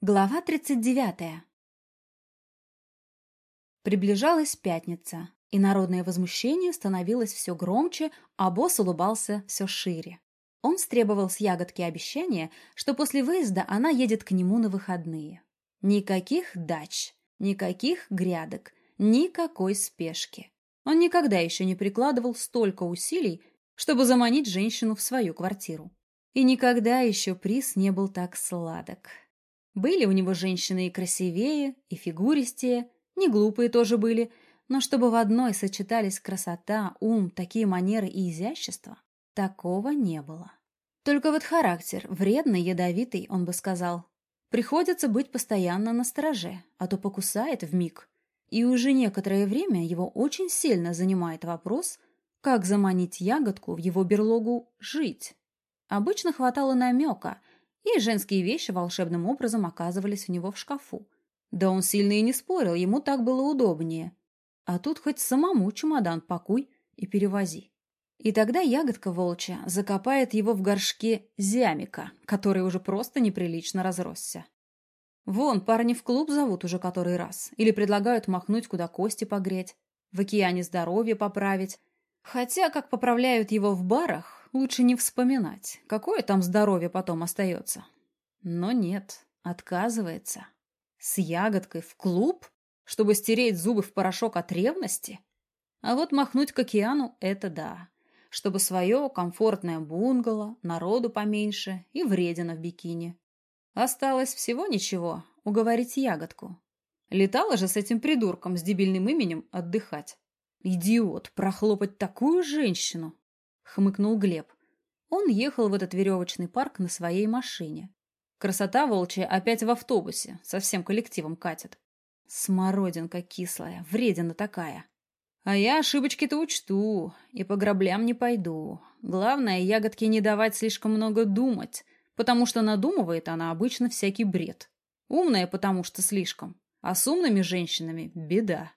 Глава 39. Приближалась пятница, и народное возмущение становилось все громче, а босс улыбался все шире. Он стребовал с ягодки обещания, что после выезда она едет к нему на выходные. Никаких дач, никаких грядок, никакой спешки. Он никогда еще не прикладывал столько усилий, чтобы заманить женщину в свою квартиру. И никогда еще приз не был так сладок. Были у него женщины и красивее, и фигуристее, не глупые тоже были, но чтобы в одной сочетались красота, ум, такие манеры и изящество, такого не было. Только вот характер, вредный, ядовитый, он бы сказал. Приходится быть постоянно на стороже, а то покусает в миг. И уже некоторое время его очень сильно занимает вопрос, как заманить ягодку в его берлогу жить. Обычно хватало намека, и женские вещи волшебным образом оказывались у него в шкафу. Да он сильно и не спорил, ему так было удобнее. А тут хоть самому чемодан пакуй и перевози. И тогда ягодка волчья закопает его в горшке зямика, который уже просто неприлично разросся. Вон, парни в клуб зовут уже который раз. Или предлагают махнуть, куда кости погреть. В океане здоровье поправить. Хотя, как поправляют его в барах, лучше не вспоминать, какое там здоровье потом остается. Но нет, отказывается. С ягодкой в клуб, чтобы стереть зубы в порошок от ревности? А вот махнуть к океану — это да. Чтобы свое комфортное бунгало, народу поменьше и вредина в бикини. Осталось всего ничего — уговорить ягодку. Летала же с этим придурком с дебильным именем отдыхать. Идиот, прохлопать такую женщину хмыкнул Глеб. Он ехал в этот веревочный парк на своей машине. Красота волчья опять в автобусе, со всем коллективом катит. Смородинка кислая, вредина такая. А я ошибочки-то учту и по граблям не пойду. Главное, ягодке не давать слишком много думать, потому что надумывает она обычно всякий бред. Умная, потому что слишком. А с умными женщинами беда.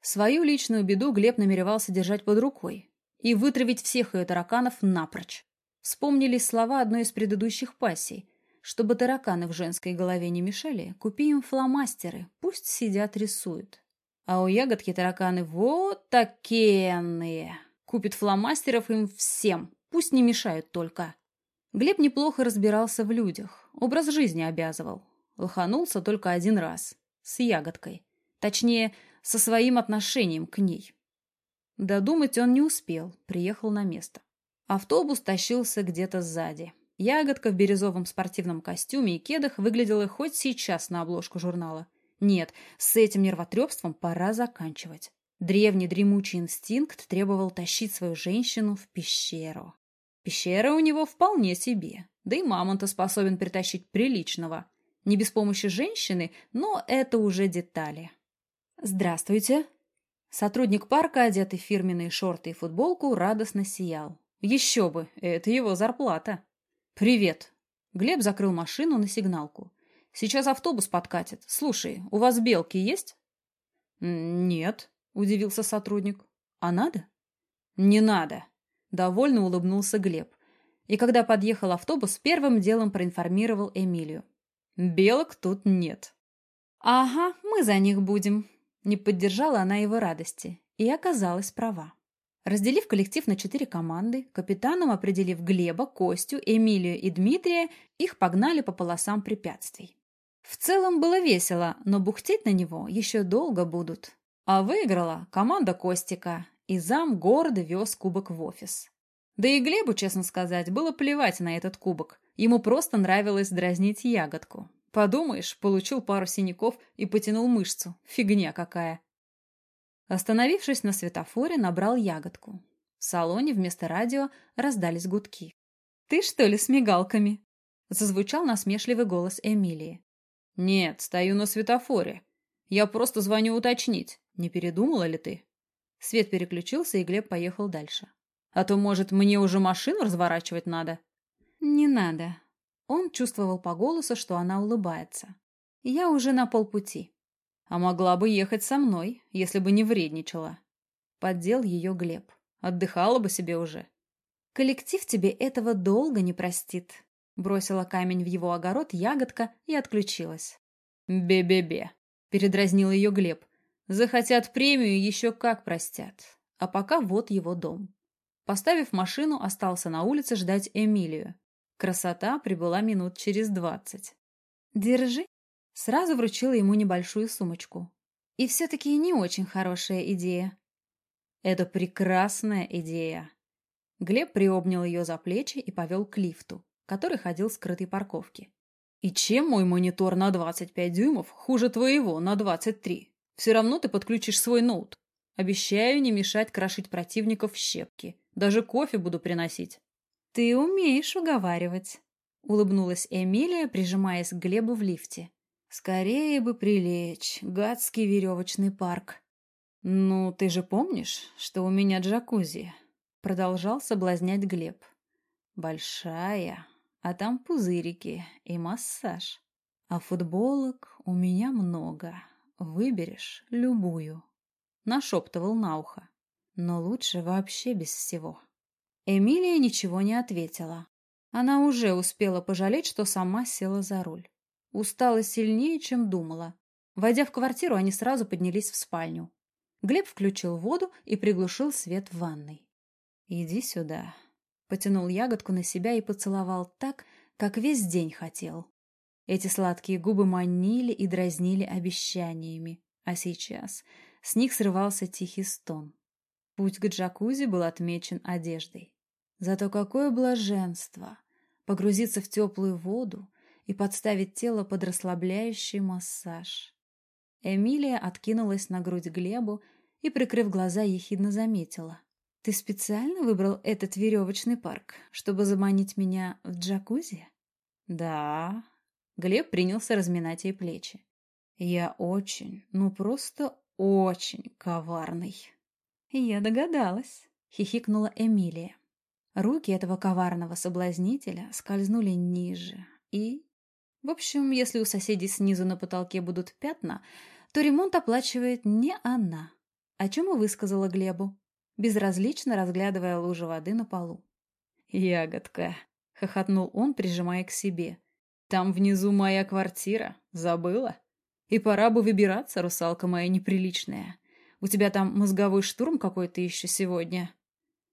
Свою личную беду Глеб намеревался держать под рукой, и вытравить всех ее тараканов напрочь. Вспомнились слова одной из предыдущих пассий. Чтобы тараканы в женской голове не мешали, купи им фломастеры, пусть сидят рисуют. А у ягодки тараканы вот такие. Купит фломастеров им всем, пусть не мешают только. Глеб неплохо разбирался в людях, образ жизни обязывал. Лоханулся только один раз, с ягодкой. Точнее, со своим отношением к ней. Додумать он не успел, приехал на место. Автобус тащился где-то сзади. Ягодка в бирюзовом спортивном костюме и кедах выглядела хоть сейчас на обложку журнала. Нет, с этим нервотрепством пора заканчивать. Древний дремучий инстинкт требовал тащить свою женщину в пещеру. Пещера у него вполне себе, да и мамонта способен притащить приличного. Не без помощи женщины, но это уже детали. «Здравствуйте», Сотрудник парка, одетый в фирменные шорты и футболку, радостно сиял. Еще бы, это его зарплата. «Привет!» Глеб закрыл машину на сигналку. «Сейчас автобус подкатит. Слушай, у вас белки есть?» «Нет», — удивился сотрудник. «А надо?» «Не надо», — довольно улыбнулся Глеб. И когда подъехал автобус, первым делом проинформировал Эмилию. «Белок тут нет». «Ага, мы за них будем», не поддержала она его радости и оказалась права. Разделив коллектив на четыре команды, капитаном определив Глеба, Костю, Эмилию и Дмитрия, их погнали по полосам препятствий. В целом было весело, но бухтеть на него еще долго будут. А выиграла команда Костика, и зам гордо вез кубок в офис. Да и Глебу, честно сказать, было плевать на этот кубок. Ему просто нравилось дразнить ягодку. Подумаешь, получил пару синяков и потянул мышцу. Фигня какая. Остановившись на светофоре, набрал ягодку. В салоне вместо радио раздались гудки. «Ты что ли с мигалками?» Зазвучал насмешливый голос Эмилии. «Нет, стою на светофоре. Я просто звоню уточнить. Не передумала ли ты?» Свет переключился, и Глеб поехал дальше. «А то, может, мне уже машину разворачивать надо?» «Не надо», он чувствовал по голосу, что она улыбается. «Я уже на полпути». «А могла бы ехать со мной, если бы не вредничала». Поддел ее Глеб. «Отдыхала бы себе уже». «Коллектив тебе этого долго не простит». Бросила камень в его огород ягодка и отключилась. «Бе-бе-бе», — передразнил ее Глеб. «Захотят премию, еще как простят. А пока вот его дом». Поставив машину, остался на улице ждать Эмилию. Красота прибыла минут через двадцать. «Держи». Сразу вручила ему небольшую сумочку. И все-таки не очень хорошая идея. «Это прекрасная идея». Глеб приобнял ее за плечи и повел к лифту который ходил с скрытой парковки. «И чем мой монитор на 25 дюймов хуже твоего на 23? Все равно ты подключишь свой ноут. Обещаю не мешать крошить противников в щепки. Даже кофе буду приносить». «Ты умеешь уговаривать», — улыбнулась Эмилия, прижимаясь к Глебу в лифте. «Скорее бы прилечь, гадский веревочный парк». «Ну, ты же помнишь, что у меня джакузи?» Продолжал соблазнять Глеб. «Большая, а там пузырики и массаж. А футболок у меня много. Выберешь любую. Нашептывал на ухо. Но лучше вообще без всего. Эмилия ничего не ответила. Она уже успела пожалеть, что сама села за руль. Устала сильнее, чем думала. Войдя в квартиру, они сразу поднялись в спальню. Глеб включил воду и приглушил свет в ванной. «Иди сюда», Потянул ягодку на себя и поцеловал так, как весь день хотел. Эти сладкие губы манили и дразнили обещаниями, а сейчас с них срывался тихий стон. Путь к джакузи был отмечен одеждой. Зато какое блаженство! Погрузиться в теплую воду и подставить тело под расслабляющий массаж. Эмилия откинулась на грудь Глебу и, прикрыв глаза, ехидно заметила. Ты специально выбрал этот веревочный парк, чтобы заманить меня в джакузи? Да. Глеб принялся разминать ей плечи. Я очень, ну просто очень коварный. Я догадалась, хихикнула Эмилия. Руки этого коварного соблазнителя скользнули ниже и... В общем, если у соседей снизу на потолке будут пятна, то ремонт оплачивает не она, о чем и высказала Глебу безразлично разглядывая лужу воды на полу. «Ягодка!» — хохотнул он, прижимая к себе. «Там внизу моя квартира. Забыла? И пора бы выбираться, русалка моя неприличная. У тебя там мозговой штурм какой-то еще сегодня?»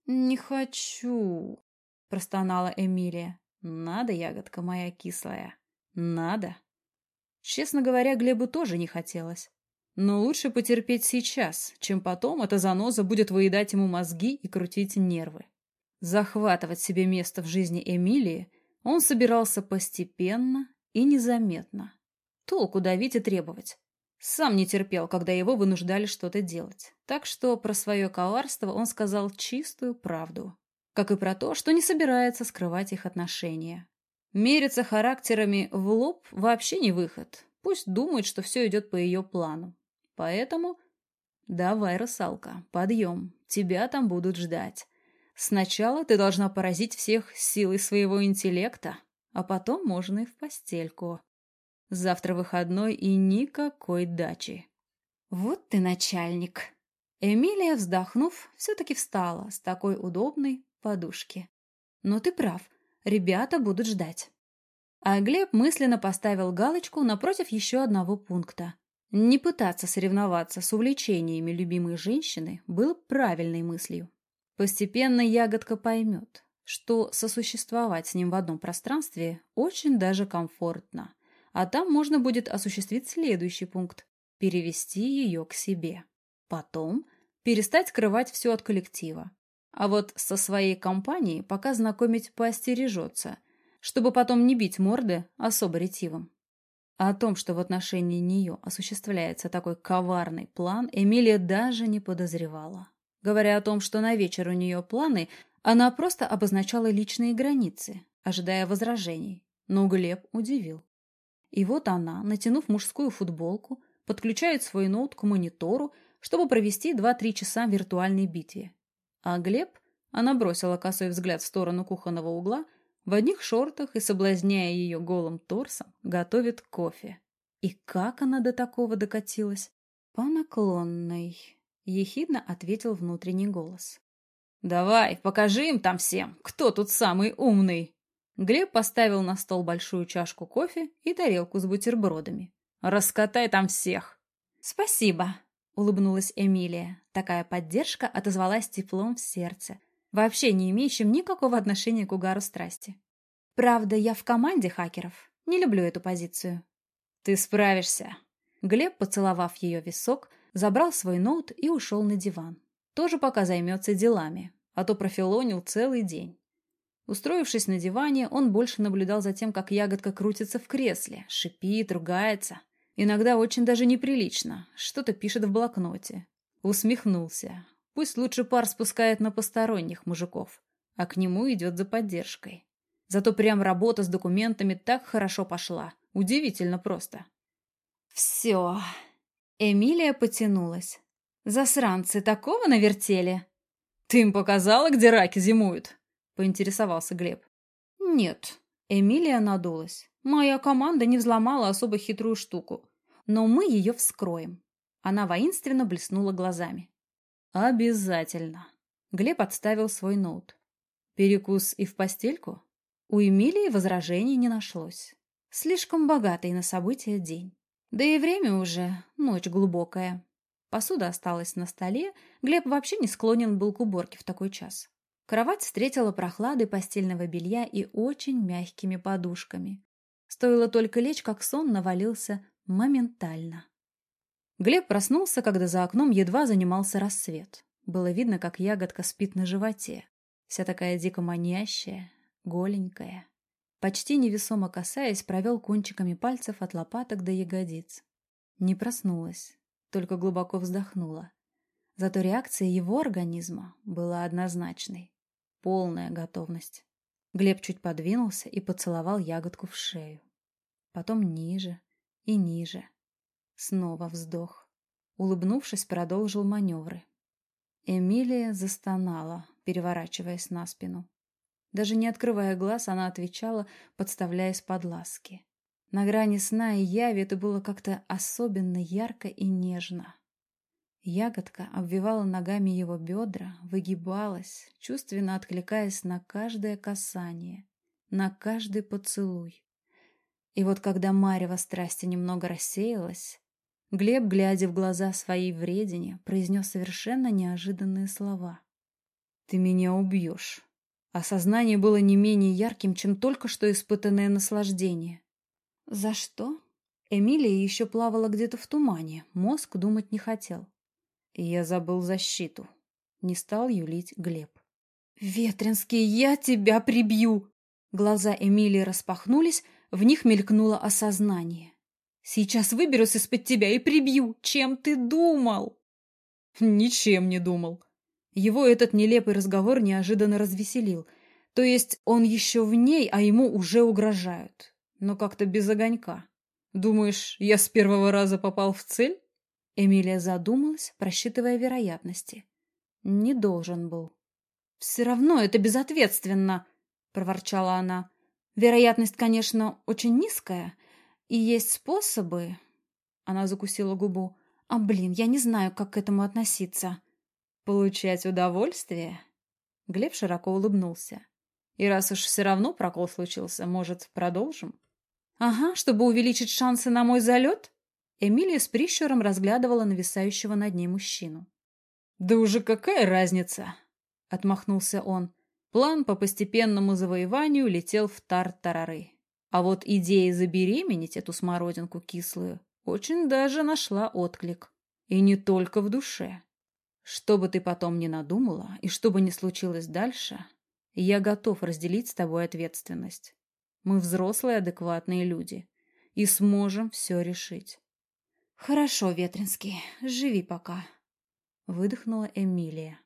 «Не хочу», — простонала Эмилия. «Надо, ягодка моя кислая. Надо». Честно говоря, Глебу тоже не хотелось. Но лучше потерпеть сейчас, чем потом эта заноза будет выедать ему мозги и крутить нервы. Захватывать себе место в жизни Эмилии он собирался постепенно и незаметно. Толку давить и требовать. Сам не терпел, когда его вынуждали что-то делать. Так что про свое коварство он сказал чистую правду. Как и про то, что не собирается скрывать их отношения. Мериться характерами в лоб вообще не выход. Пусть думает, что все идет по ее плану. Поэтому давай, русалка, подъем, тебя там будут ждать. Сначала ты должна поразить всех силой своего интеллекта, а потом можно и в постельку. Завтра выходной и никакой дачи. Вот ты начальник. Эмилия, вздохнув, все-таки встала с такой удобной подушки. Но ты прав, ребята будут ждать. А Глеб мысленно поставил галочку напротив еще одного пункта. Не пытаться соревноваться с увлечениями любимой женщины было правильной мыслью. Постепенно ягодка поймет, что сосуществовать с ним в одном пространстве очень даже комфортно, а там можно будет осуществить следующий пункт – перевести ее к себе. Потом перестать скрывать все от коллектива. А вот со своей компанией пока знакомить поостережется, чтобы потом не бить морды особо ретивым. А о том, что в отношении нее осуществляется такой коварный план, Эмилия даже не подозревала. Говоря о том, что на вечер у нее планы, она просто обозначала личные границы, ожидая возражений. Но Глеб удивил. И вот она, натянув мужскую футболку, подключает свой ноут к монитору, чтобы провести 2-3 часа в виртуальной битве. А Глеб, она бросила косой взгляд в сторону кухонного угла, в одних шортах и, соблазняя ее голым торсом, готовит кофе. И как она до такого докатилась? По наклонной, ехидно ответил внутренний голос. «Давай, покажи им там всем, кто тут самый умный!» Глеб поставил на стол большую чашку кофе и тарелку с бутербродами. «Раскатай там всех!» «Спасибо!» — улыбнулась Эмилия. Такая поддержка отозвалась теплом в сердце, вообще не имеющим никакого отношения к угару страсти. «Правда, я в команде хакеров. Не люблю эту позицию». «Ты справишься!» Глеб, поцеловав ее висок, забрал свой ноут и ушел на диван. Тоже пока займется делами, а то профилонил целый день. Устроившись на диване, он больше наблюдал за тем, как ягодка крутится в кресле, шипит, ругается. Иногда очень даже неприлично, что-то пишет в блокноте. Усмехнулся. Пусть лучше пар спускает на посторонних мужиков, а к нему идет за поддержкой. Зато прям работа с документами так хорошо пошла. Удивительно просто. Все. Эмилия потянулась. Засранцы такого навертели. Ты им показала, где раки зимуют? Поинтересовался Глеб. Нет, Эмилия надулась. Моя команда не взломала особо хитрую штуку, но мы ее вскроем. Она воинственно блеснула глазами. Обязательно. Глеб отставил свой ноут. Перекус и в постельку? У Эмилии возражений не нашлось. Слишком богатый на события день. Да и время уже, ночь глубокая. Посуда осталась на столе, Глеб вообще не склонен был к уборке в такой час. Кровать встретила прохладой постельного белья и очень мягкими подушками. Стоило только лечь, как сон навалился моментально. Глеб проснулся, когда за окном едва занимался рассвет. Было видно, как ягодка спит на животе. Вся такая дико манящая, голенькая. Почти невесомо касаясь, провел кончиками пальцев от лопаток до ягодиц. Не проснулась, только глубоко вздохнула. Зато реакция его организма была однозначной. Полная готовность. Глеб чуть подвинулся и поцеловал ягодку в шею. Потом ниже и ниже. Снова вздох. Улыбнувшись, продолжил маневры. Эмилия застонала, переворачиваясь на спину. Даже не открывая глаз, она отвечала, подставляясь под ласки. На грани сна и яви это было как-то особенно ярко и нежно. Ягодка обвивала ногами его бедра, выгибалась, чувственно откликаясь на каждое касание, на каждый поцелуй. И вот когда Марева страсти немного рассеялась, Глеб, глядя в глаза своей вредине, произнес совершенно неожиданные слова. «Ты меня убьешь». Осознание было не менее ярким, чем только что испытанное наслаждение. «За что?» Эмилия еще плавала где-то в тумане, мозг думать не хотел. Я забыл защиту. Не стал юлить Глеб. «Ветренский, я тебя прибью!» Глаза Эмилии распахнулись, в них мелькнуло осознание. «Сейчас выберусь из-под тебя и прибью! Чем ты думал?» «Ничем не думал». Его этот нелепый разговор неожиданно развеселил. То есть он еще в ней, а ему уже угрожают. Но как-то без огонька. «Думаешь, я с первого раза попал в цель?» Эмилия задумалась, просчитывая вероятности. Не должен был. «Все равно это безответственно», — проворчала она. «Вероятность, конечно, очень низкая, и есть способы...» Она закусила губу. «А, блин, я не знаю, как к этому относиться». «Получать удовольствие?» Глеб широко улыбнулся. «И раз уж все равно прокол случился, может, продолжим?» «Ага, чтобы увеличить шансы на мой залет?» Эмилия с прищуром разглядывала нависающего над ней мужчину. «Да уже какая разница?» — отмахнулся он. План по постепенному завоеванию летел в тар-тарары. А вот идея забеременеть эту смородинку кислую очень даже нашла отклик. И не только в душе. Что бы ты потом ни надумала, и что бы ни случилось дальше, я готов разделить с тобой ответственность. Мы взрослые, адекватные люди и сможем все решить. «Хорошо, Ветринский, живи пока», — выдохнула Эмилия.